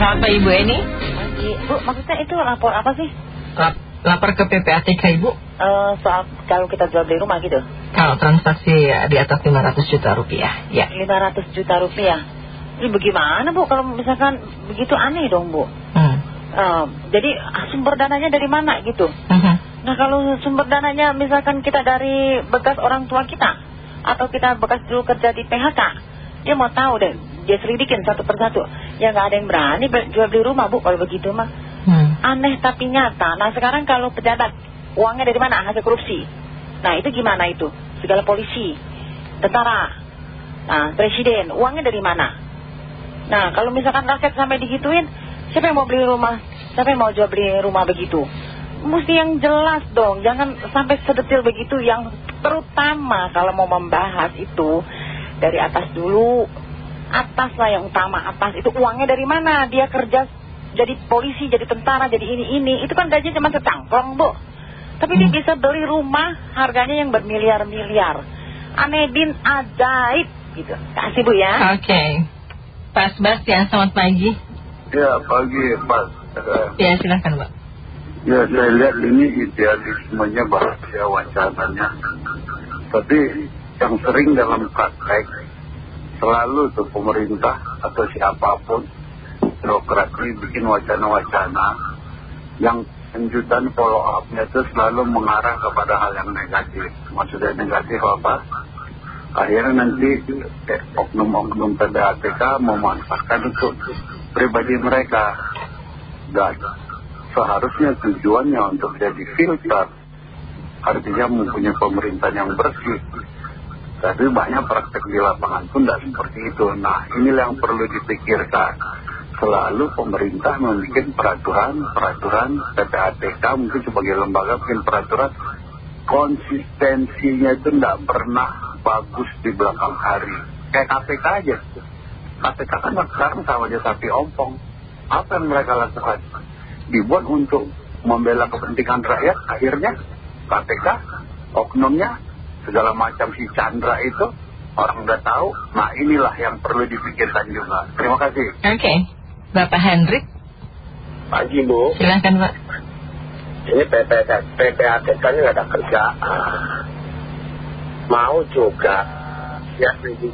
Selamat pagi Ibu Eni. Pagi. Bu, maksudnya itu lapor apa sih? Lap, lapor ke PPATK Ibu. Eh, soal kalau kita jual beli rumah gitu. Kalau transaksi ya, di atas 500 juta rupiah. Ya. 500 juta rupiah. Ini bagaimana Bu kalau misalkan begitu aneh dong Bu? Hmm. Eh, jadi sumber dananya dari mana gitu? Mhm. Nah kalau sumber dananya misalkan kita dari bekas orang tua kita atau kita bekas dulu kerja di PHK, dia mau tahu deh, dia selidikin satu persatu. Ya nggak ada yang berani be- jual beli rumah bu kalau begitu mah. Hmm. Aneh tapi nyata. Nah sekarang kalau pejabat uangnya dari mana? Hasil korupsi. Nah itu gimana itu? Segala polisi, tentara, nah presiden, uangnya dari mana? Nah kalau misalkan rakyat sampai digituin, siapa yang mau beli rumah? Siapa yang mau jual beli rumah begitu? Mesti yang jelas dong, jangan sampai sedetil begitu yang terutama kalau mau membahas itu dari atas dulu, atas lah yang utama, atas itu uangnya dari mana? Dia kerja jadi polisi, jadi tentara, jadi ini-ini, itu kan gajinya cuma secangklong bu. Tapi dia bisa beli rumah harganya yang bermiliar-miliar. Aneh bin ajaib gitu. Kasih bu ya. Oke. Pak Sebastian, selamat pagi. Ya pagi Pak. Eh, Ya silahkan Pak. Ya saya lihat ini idealismenya bahagia wacananya. Tapi yang sering dalam praktek selalu tuh pemerintah atau siapa pun birokrat ini bikin wacana-wacana yang lanjutan follow up-nya itu selalu mengarah kepada hal yang negatif. Maksudnya negatif apa? Akhirnya nanti eh, oknum-oknum PPATK memanfaatkan untuk pribadi mereka. Dan seharusnya tujuannya untuk jadi filter. Artinya mempunyai pemerintahan yang bersih. Tapi banyak praktek di lapangan pun tidak seperti itu. Nah inilah yang perlu dipikirkan. Selalu pemerintah membuat peraturan-peraturan PPATK mungkin sebagai lembaga bikin peraturan konsistensinya itu tidak pernah bagus di belakang hari. Kayak KPK aja. KPK kan sekarang sama aja sapi ompong. Apa yang mereka lakukan? Dibuat untuk membela kepentingan rakyat. Akhirnya KPK, oknumnya, segala macam si Chandra itu orang udah tahu. Nah inilah yang perlu dipikirkan juga. Terima kasih. Oke. Bapak Hendrik, Pagi Bu, silahkan Pak. ini PPATK ini nggak ada kerjaan. Mau juga, ya itu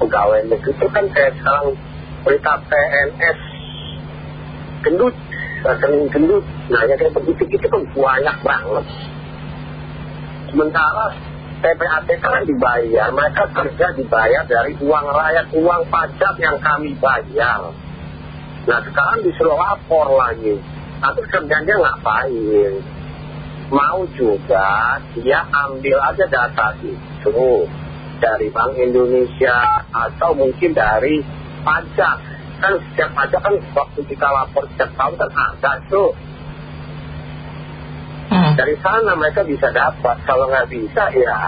pegawai negeri itu kan kayak sekarang berita PNS gendut, rekening gendut. Nah ya kayak begitu itu kan banyak banget. Sementara PPATK kan dibayar, mereka kerja dibayar dari uang rakyat, uang pajak yang kami bayar. Nah sekarang disuruh lapor lagi. Tapi kerjanya ngapain? Mau juga dia ambil aja data itu dari Bank Indonesia atau mungkin dari pajak. Kan setiap pajak kan waktu kita lapor setiap tahun kan ada tuh. Hmm. Dari sana mereka bisa dapat. Kalau nggak bisa ya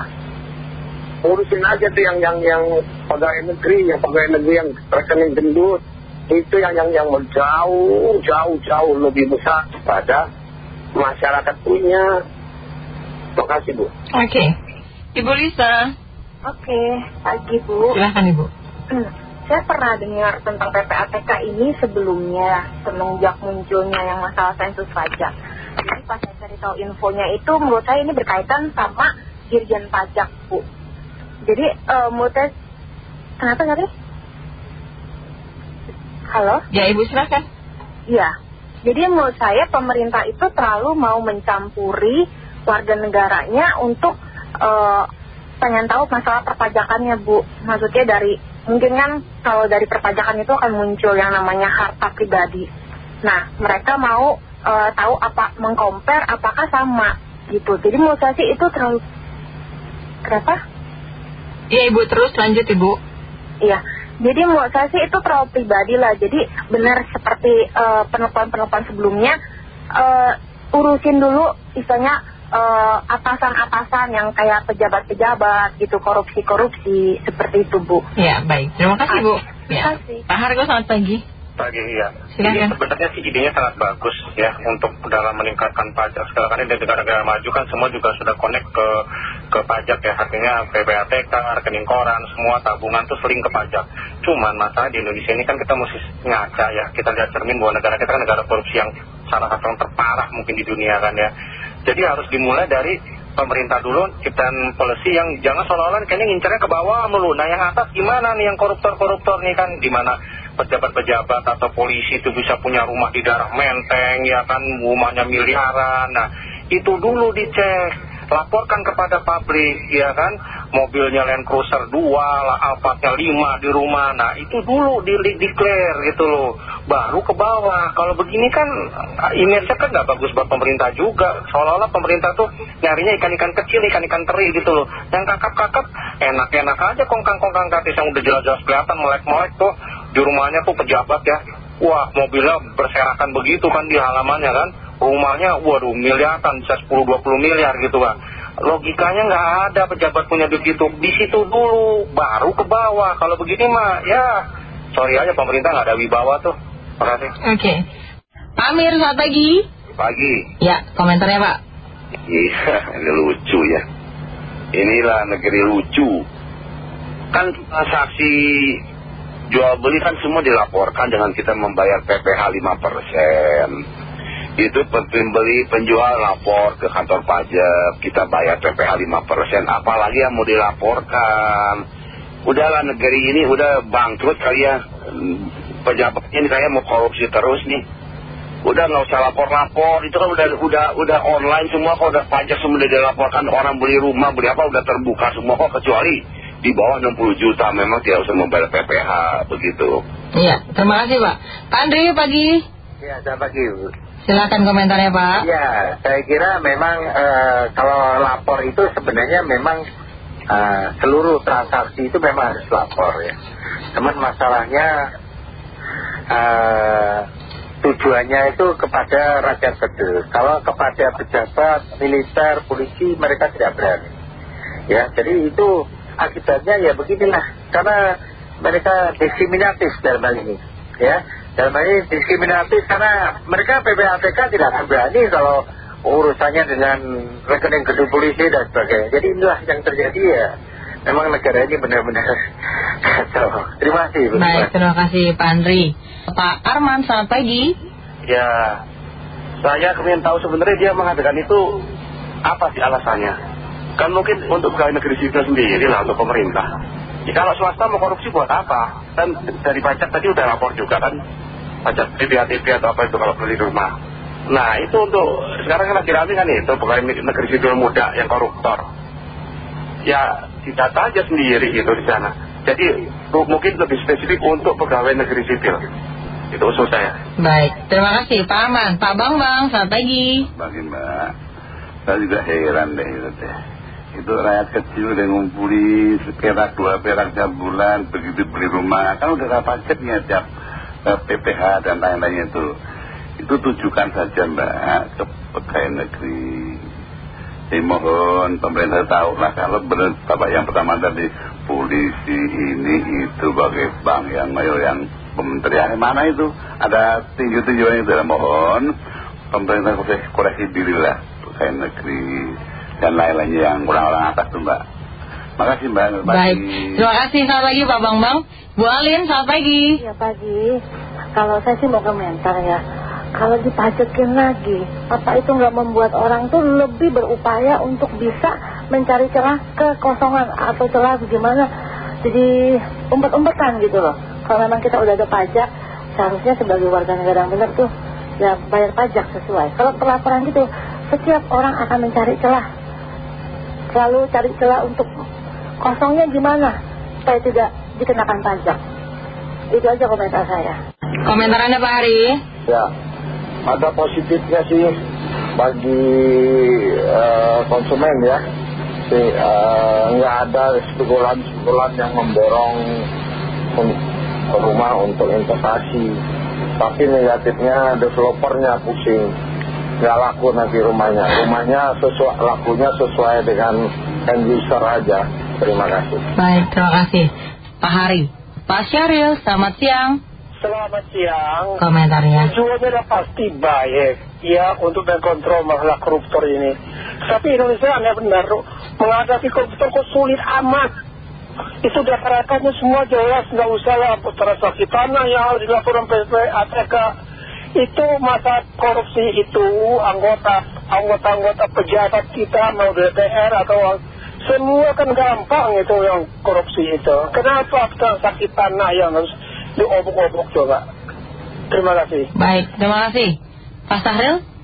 urusin aja tuh yang yang yang pegawai negeri, yang pegawai negeri yang rekening gendut itu yang yang yang jauh jauh jauh lebih besar pada masyarakat punya. Terima kasih Bu. Oke. Ibu Lisa, Oke, pagi Bu. silahkan Ibu. Saya pernah dengar tentang PPATK ini sebelumnya, semenjak munculnya yang masalah sensus pajak. Jadi pas saya cari tahu infonya itu, menurut saya ini berkaitan sama Dirjen Pajak, Bu. Jadi eh, menurut saya, kenapa tadi? Halo? Ya Ibu silahkan. Iya. Jadi menurut saya pemerintah itu terlalu mau mencampuri warga negaranya untuk eh, pengen tahu masalah perpajakannya Bu. Maksudnya dari mungkin kan kalau dari perpajakan itu akan muncul yang namanya harta pribadi. Nah mereka mau eh, tahu apa mengcompare apakah sama gitu. Jadi menurut saya sih itu terlalu kenapa? Ya Ibu terus lanjut Ibu. Iya, jadi menurut saya sih itu terlalu pribadi lah. Jadi benar seperti eh, penelepon-penelepon sebelumnya, eh, urusin dulu istilahnya atasan-atasan yang kayak pejabat-pejabat gitu, korupsi-korupsi, seperti itu Bu. Ya baik. Terima kasih Bu. Terima Ya. kasih. Pak Hargo selamat pagi. Pagi ya. Silakan. Ini sebenarnya sih idenya sangat bagus ya untuk dalam meningkatkan pajak. Sekarang kan di negara-negara maju kan semua juga sudah connect ke ke pajak ya. Artinya PPATK, rekening koran, semua tabungan tuh sering ke pajak. Cuman masalah di Indonesia ini kan kita mesti ngaca ya. Kita lihat cermin bahwa negara kita kan negara korupsi yang salah satu yang terparah mungkin di dunia kan ya. Jadi harus dimulai dari pemerintah dulu ciptaan policy yang jangan seolah-olah kayaknya ngincernya ke bawah mulu. Nah yang atas gimana nih yang koruptor-koruptor nih kan di mana pejabat-pejabat atau polisi itu bisa punya rumah di daerah Menteng ya kan rumahnya miliaran. Nah itu dulu dicek. Laporkan kepada publik ya kan. Mobilnya Land Cruiser 2 lah Alphardnya 5 di rumah. Nah itu dulu di, di declare gitu loh. Baru ke bawah. Kalau begini kan image-nya kan nggak bagus buat pemerintah juga. Seolah-olah pemerintah tuh nyarinya ikan-ikan kecil ikan-ikan teri gitu loh. Yang kakap-kakap enak-enak aja kongkang-kongkang katis yang udah jelas-jelas kelihatan melek-melek tuh di rumahnya tuh pejabat ya wah mobilnya berserakan begitu kan di halamannya kan rumahnya waduh miliaran bisa 10-20 miliar gitu kan logikanya nggak ada pejabat punya duit gitu di situ dulu baru ke bawah kalau begini mah ya sorry aja pemerintah nggak ada wibawa tuh makasih Oke. Pak Amir, selamat pagi. Pagi. Ya, komentarnya Pak. Iya, ini lucu ya. Inilah negeri lucu. Kan transaksi jual beli kan semua dilaporkan dengan kita membayar PPh 5%. Itu pembeli penjual lapor ke kantor pajak, kita bayar PPh 5%. Apalagi yang mau dilaporkan. Udahlah negeri ini udah bangkrut kali ya. Pejabatnya ini kayak mau korupsi terus nih udah nggak usah lapor-lapor itu kan udah udah udah online semua kok udah pajak semua udah dilaporkan orang beli rumah beli apa udah terbuka semua kok kecuali di bawah 60 juta memang tidak usah membayar PPh begitu Iya, terima kasih Pak. Pak Andri, pagi. Ya, selamat pagi Bu. Silakan komentarnya Pak. Ya, saya kira memang eh, kalau lapor itu sebenarnya memang eh, seluruh transaksi itu memang harus lapor ya. Cuman masalahnya eh, tujuannya itu kepada rakyat kecil. Kalau kepada pejabat, militer, polisi mereka tidak berani. Ya, jadi itu akibatnya ya beginilah. Karena mereka diskriminatif dalam hal ini. Ya, dalam hal ini diskriminatif karena mereka PPATK tidak akan berani kalau urusannya dengan rekening gedung polisi dan sebagainya. Jadi inilah yang terjadi ya. Memang negara ini benar-benar. Terima kasih. Bu. Baik, terima kasih Pak Andri. Pak Arman, selamat pagi. ya saya ingin tahu sebenarnya dia mengadakan itu apa sih alasannya kan mungkin untuk pegawai negeri sipil sendiri lah untuk pemerintah. Ya, kalau swasta mau korupsi buat apa? Kan dari pajak tadi udah lapor juga kan pajak PPATP atau apa itu kalau beli rumah. Nah itu untuk sekarang lagi rame kan itu pegawai negeri sipil muda yang koruptor. Ya didata aja sendiri gitu di sana. Jadi mungkin lebih spesifik untuk pegawai negeri sipil. Itu usul saya. Baik, terima kasih Pak Aman. Pak Bambang, selamat pagi. Bagi mbak. Saya juga heran deh itu teh Itu rakyat kecil udah ngumpuli Seperak dua perak tiap bulan Begitu beli rumah. Kan udah pajaknya tiap eh, PPH dan lain-lain itu. Itu tujukan saja mbak Ke pegawai negeri. Saya mohon pemerintah tahu lah Kalau benar bapak yang pertama tadi Polisi ini itu bagai bank yang yang kementerian. Mana itu? Ada tinggi-tingginya itu mohon pemerintah koreksi, koreksi diri lah pegawai negeri dan lain-lainnya yang orang-orang atas tuh mbak. Makasih mbak. Baik, pagi. terima kasih. Selamat pagi Pak Bambang. Bu Alin, selamat pagi. Ya pagi, kalau saya sih mau komentar ya. Kalau dipajakin lagi, apa itu nggak membuat orang tuh lebih berupaya untuk bisa mencari celah kekosongan atau celah bagaimana Jadi umpet-umpetan gitu loh. Kalau memang kita udah ada pajak, seharusnya sebagai warga negara yang benar tuh ya bayar pajak sesuai. Kalau pelaporan gitu, setiap orang akan mencari celah Selalu cari celah untuk kosongnya gimana supaya tidak dikenakan pajak Itu aja komentar saya Komentar Anda Pak Hari. Ya, ada positifnya sih bagi eh, konsumen ya. Si, eh, nggak ada spekulan-spekulan yang memborong rumah untuk investasi. Tapi negatifnya developernya pusing. Nggak laku nanti rumahnya. Rumahnya sesuai, lakunya sesuai dengan end user aja. Terima kasih. Baik, terima kasih. Pak Hari. Pak Syaril, selamat siang. Selamat siang. Komentarnya. Tujuannya udah pasti baik, ya, untuk mengkontrol masalah koruptor ini. Tapi Indonesia aneh benar, menghadapi koruptor kok sulit amat. Itu dasar-dasarnya semua jelas, nggak usah lah transaksi tanah yang harus dilaporkan PPATK. Itu masa korupsi itu anggota anggota-anggota pejabat kita mau DPR atau semua kan gampang itu yang korupsi itu. Kenapa transaksi tanah yang harus diobok-obok coba? Terima kasih. Baik, terima kasih. Pak Sahril?